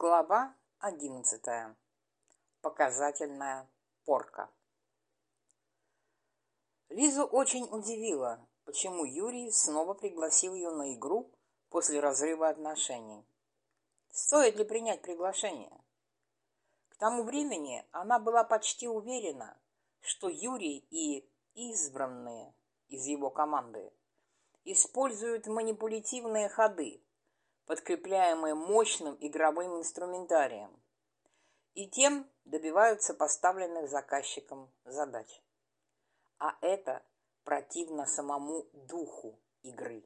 Глава одиннадцатая. Показательная порка. Лизу очень удивило, почему Юрий снова пригласил ее на игру после разрыва отношений. Стоит ли принять приглашение? К тому времени она была почти уверена, что Юрий и избранные из его команды используют манипулятивные ходы, подкрепляемые мощным игровым инструментарием, и тем добиваются поставленных заказчиком задач. А это противно самому духу игры.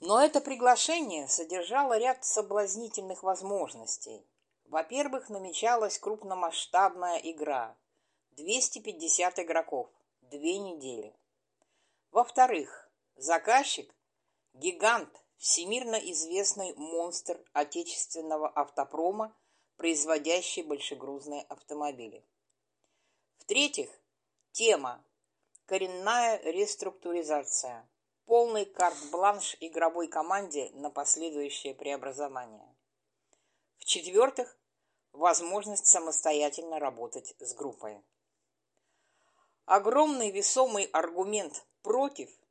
Но это приглашение содержало ряд соблазнительных возможностей. Во-первых, намечалась крупномасштабная игра. 250 игроков. Две недели. Во-вторых, заказчик – гигант всемирно известный монстр отечественного автопрома, производящий большегрузные автомобили. В-третьих, тема «Коренная реструктуризация», полный карт-бланш игровой команде на последующее преобразование. В-четвертых, возможность самостоятельно работать с группой. Огромный весомый аргумент против –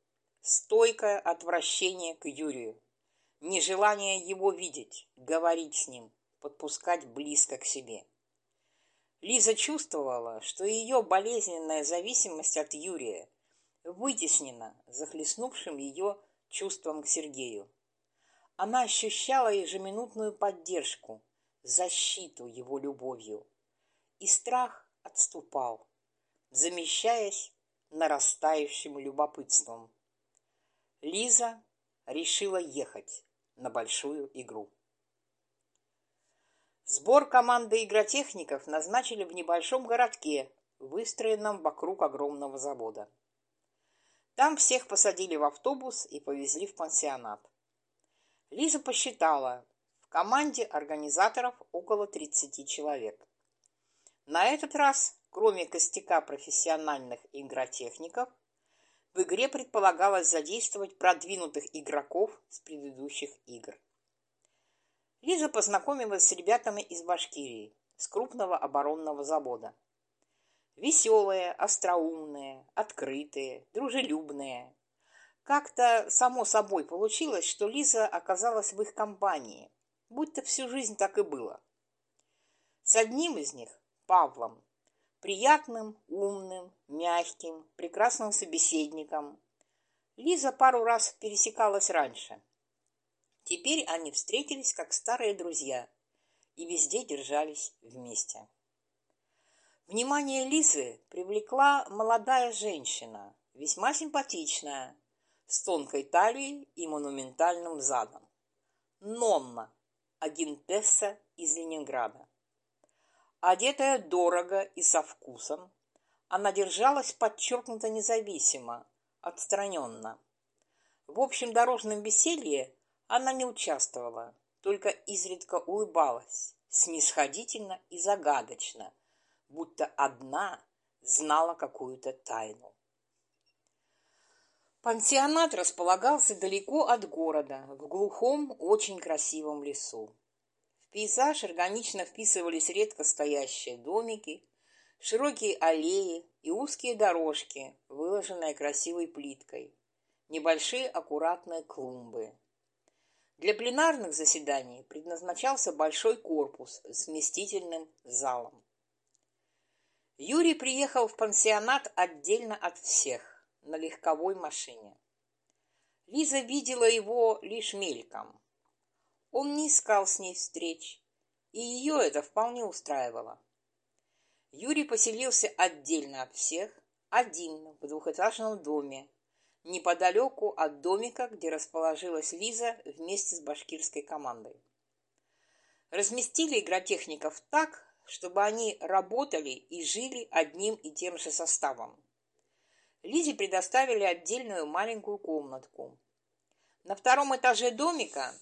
стойкое отвращение к Юрию нежелание его видеть, говорить с ним, подпускать близко к себе. Лиза чувствовала, что ее болезненная зависимость от Юрия вытеснена захлестнувшим ее чувством к Сергею. Она ощущала ежеминутную поддержку, защиту его любовью, и страх отступал, замещаясь нарастающим любопытством. Лиза решила ехать на большую игру. Сбор команды игротехников назначили в небольшом городке, выстроенном вокруг огромного завода. Там всех посадили в автобус и повезли в пансионат. Лиза посчитала, в команде организаторов около 30 человек. На этот раз, кроме костяка профессиональных игротехников, в игре предполагалось задействовать продвинутых игроков с предыдущих игр. Лиза познакомилась с ребятами из Башкирии, с крупного оборонного завода. Веселые, остроумные, открытые, дружелюбные. Как-то само собой получилось, что Лиза оказалась в их компании, будто всю жизнь так и было. С одним из них, Павлом, приятным, умным, мягким, прекрасным собеседником. Лиза пару раз пересекалась раньше. Теперь они встретились как старые друзья и везде держались вместе. Внимание Лизы привлекла молодая женщина, весьма симпатичная, с тонкой талией и монументальным задом. Нонна, агентесса из Ленинграда. Одетая дорого и со вкусом, она держалась подчеркнуто независимо, отстраненно. В общем дорожном веселье она не участвовала, только изредка улыбалась, снисходительно и загадочно, будто одна знала какую-то тайну. Пансионат располагался далеко от города, в глухом, очень красивом лесу пейзаж органично вписывались редко стоящие домики, широкие аллеи и узкие дорожки, выложенные красивой плиткой, небольшие аккуратные клумбы. Для пленарных заседаний предназначался большой корпус с вместительным залом. Юрий приехал в пансионат отдельно от всех, на легковой машине. Лиза видела его лишь мельком. Он не искал с ней встреч, и ее это вполне устраивало. Юрий поселился отдельно от всех, один в двухэтажном доме, неподалеку от домика, где расположилась Лиза вместе с башкирской командой. Разместили игротехников так, чтобы они работали и жили одним и тем же составом. Лизе предоставили отдельную маленькую комнатку. На втором этаже домика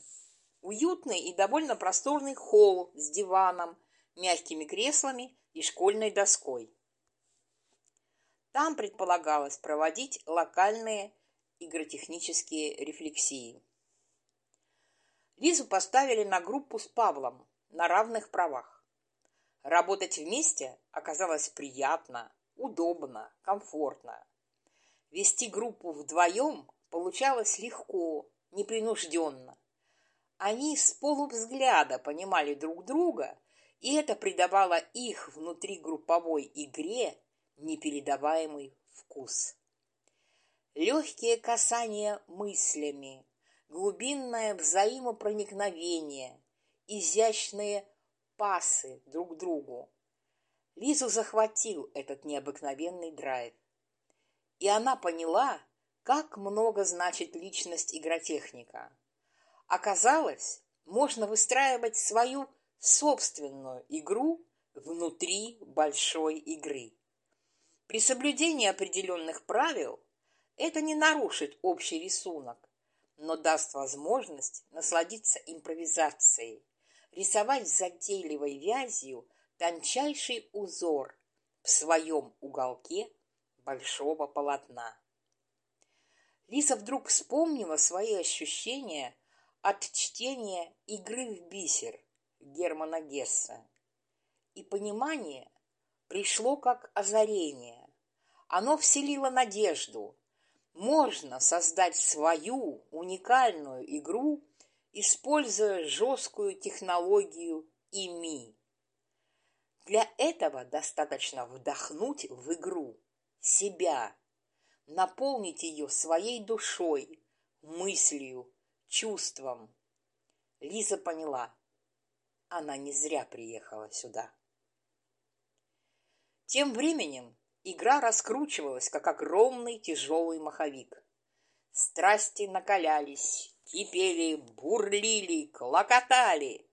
Уютный и довольно просторный холл с диваном, мягкими креслами и школьной доской. Там предполагалось проводить локальные игротехнические рефлексии. Лизу поставили на группу с Павлом на равных правах. Работать вместе оказалось приятно, удобно, комфортно. Вести группу вдвоем получалось легко, непринужденно. Они с полувзгляда понимали друг друга, и это придавало их внутригрупповой игре непередаваемый вкус. Легкие касания мыслями, глубинное взаимопроникновение, изящные пасы друг другу. Лизу захватил этот необыкновенный драйв. И она поняла, как много значит личность игротехника. Оказалось, можно выстраивать свою собственную игру внутри большой игры. При соблюдении определенных правил это не нарушит общий рисунок, но даст возможность насладиться импровизацией, рисовать затейливой вязью тончайший узор в своем уголке большого полотна. Лиза вдруг вспомнила свои ощущения от чтения «Игры в бисер» Германа Гесса. И понимание пришло как озарение. Оно вселило надежду. Можно создать свою уникальную игру, используя жесткую технологию ИМИ. Для этого достаточно вдохнуть в игру себя, наполнить ее своей душой, мыслью, чувством. Лиза поняла, она не зря приехала сюда. Тем временем игра раскручивалась, как огромный тяжелый маховик. Страсти накалялись, кипели, бурлили, клокотали.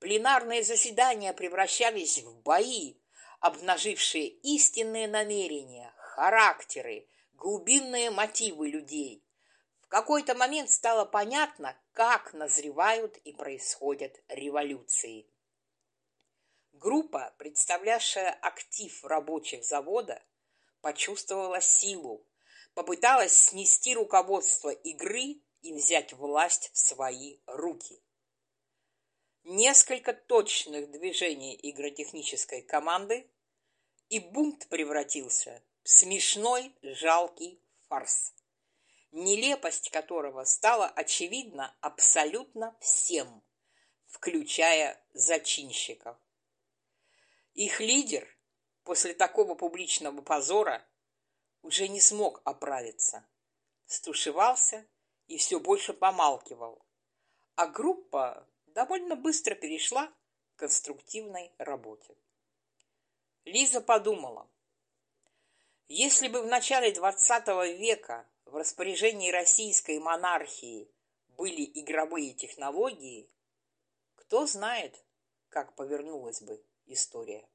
Пленарные заседания превращались в бои, обнажившие истинные намерения, характеры, глубинные мотивы людей какой-то момент стало понятно, как назревают и происходят революции. Группа, представлявшая актив рабочих завода, почувствовала силу, попыталась снести руководство игры и взять власть в свои руки. Несколько точных движений игротехнической команды, и бунт превратился в смешной жалкий фарс нелепость которого стала очевидна абсолютно всем, включая зачинщиков. Их лидер после такого публичного позора уже не смог оправиться, стушевался и все больше помалкивал, а группа довольно быстро перешла к конструктивной работе. Лиза подумала, если бы в начале XX века в распоряжении российской монархии были игровые технологии, кто знает, как повернулась бы история.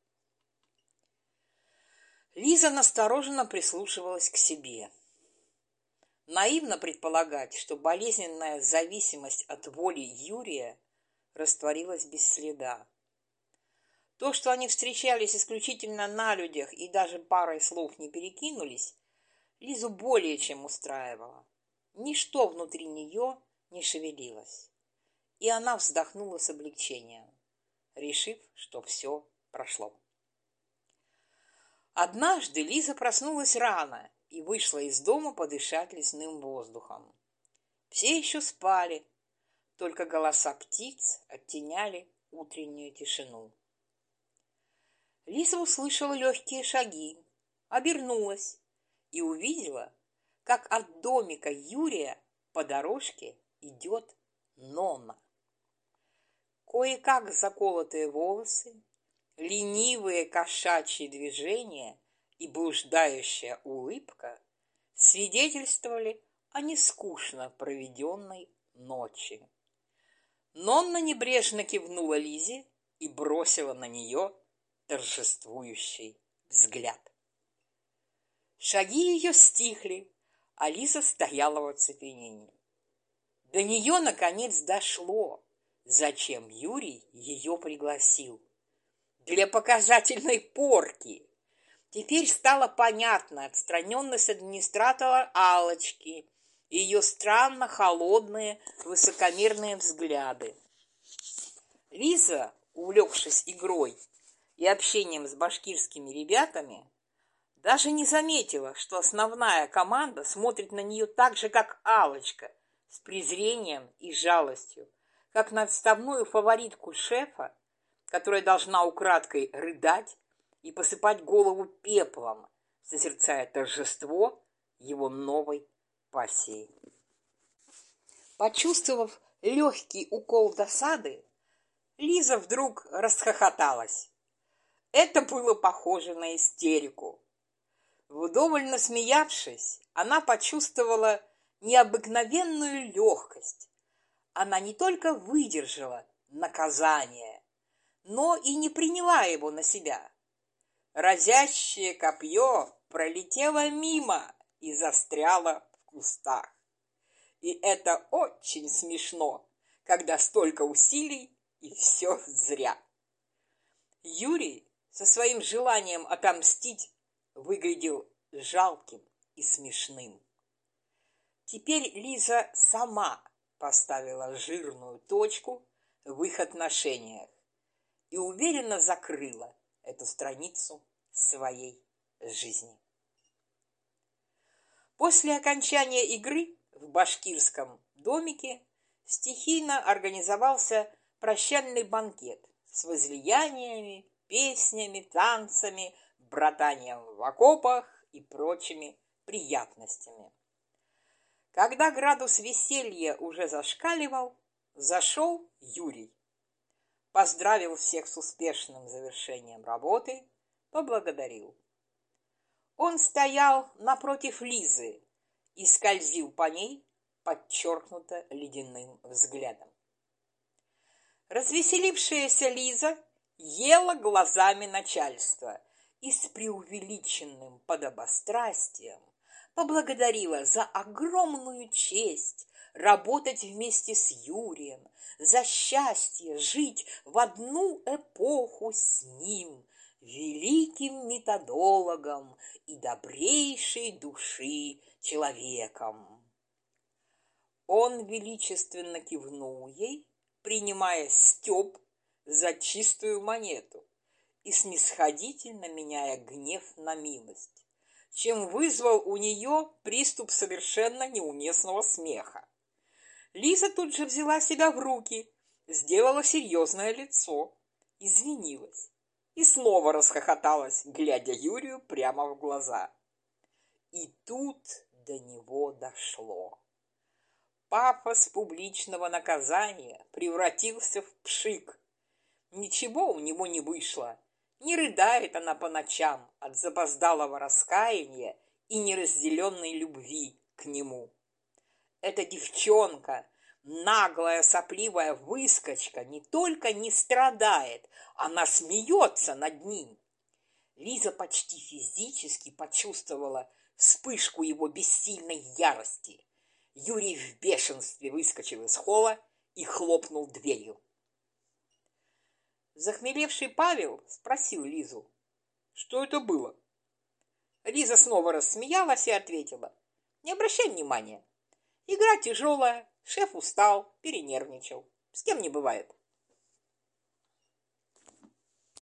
Лиза настороженно прислушивалась к себе. Наивно предполагать, что болезненная зависимость от воли Юрия растворилась без следа. То, что они встречались исключительно на людях и даже парой слов не перекинулись, Лизу более чем устраивало. Ничто внутри нее не шевелилось. И она вздохнула с облегчением, решив, что все прошло. Однажды Лиза проснулась рано и вышла из дома подышать лесным воздухом. Все еще спали, только голоса птиц оттеняли утреннюю тишину. Лиза услышала легкие шаги, обернулась и увидела, как от домика Юрия по дорожке идет Нонна. Кое-как заколотые волосы, ленивые кошачьи движения и блуждающая улыбка свидетельствовали о нескучно проведенной ночи. Нонна небрежно кивнула Лизе и бросила на нее торжествующий взгляд. Шаги ее стихли, Алиса стояла в оцепенении. До нее, наконец, дошло, зачем Юрий ее пригласил. Для показательной порки. Теперь стало понятно отстраненность администратора Алочки и ее странно холодные, высокомерные взгляды. Лиза, увлекшись игрой и общением с башкирскими ребятами, даже не заметила, что основная команда смотрит на нее так же, как алочка с презрением и жалостью, как на отставную фаворитку шефа, которая должна украдкой рыдать и посыпать голову пеплом, созерцая торжество его новой пассии. Почувствовав легкий укол досады, Лиза вдруг расхохоталась. Это было похоже на истерику. Вдоволь насмеявшись, она почувствовала необыкновенную легкость. Она не только выдержала наказание, но и не приняла его на себя. Разящее копье пролетело мимо и застряло в кустах. И это очень смешно, когда столько усилий и все зря. Юрий со своим желанием отомстить выглядел жалким и смешным. Теперь Лиза сама поставила жирную точку в их отношениях и уверенно закрыла эту страницу своей жизни. После окончания игры в башкирском домике стихийно организовался прощальный банкет с возлияниями, песнями, танцами, братанием в окопах и прочими приятностями. Когда градус веселья уже зашкаливал, зашел Юрий. Поздравил всех с успешным завершением работы, поблагодарил. Он стоял напротив Лизы и скользил по ней подчеркнуто ледяным взглядом. Развеселившаяся Лиза ела глазами начальства и с преувеличенным подобострастием поблагодарила за огромную честь работать вместе с Юрием, за счастье жить в одну эпоху с ним, великим методологом и добрейшей души человеком. Он величественно кивнул ей, принимая стёб за чистую монету и снисходительно меняя гнев на милость, чем вызвал у нее приступ совершенно неуместного смеха. Лиза тут же взяла себя в руки, сделала серьезное лицо, извинилась и снова расхохоталась, глядя Юрию прямо в глаза. И тут до него дошло. Пафос публичного наказания превратился в пшик. Ничего у него не вышло. Не рыдает она по ночам от запоздалого раскаяния и неразделенной любви к нему. Эта девчонка, наглая сопливая выскочка, не только не страдает, она смеется над ним. Лиза почти физически почувствовала вспышку его бессильной ярости. Юрий в бешенстве выскочил из холла и хлопнул дверью. Захмелевший Павел спросил Лизу, что это было. Лиза снова рассмеялась и ответила, не обращай внимания. Игра тяжелая, шеф устал, перенервничал. С кем не бывает.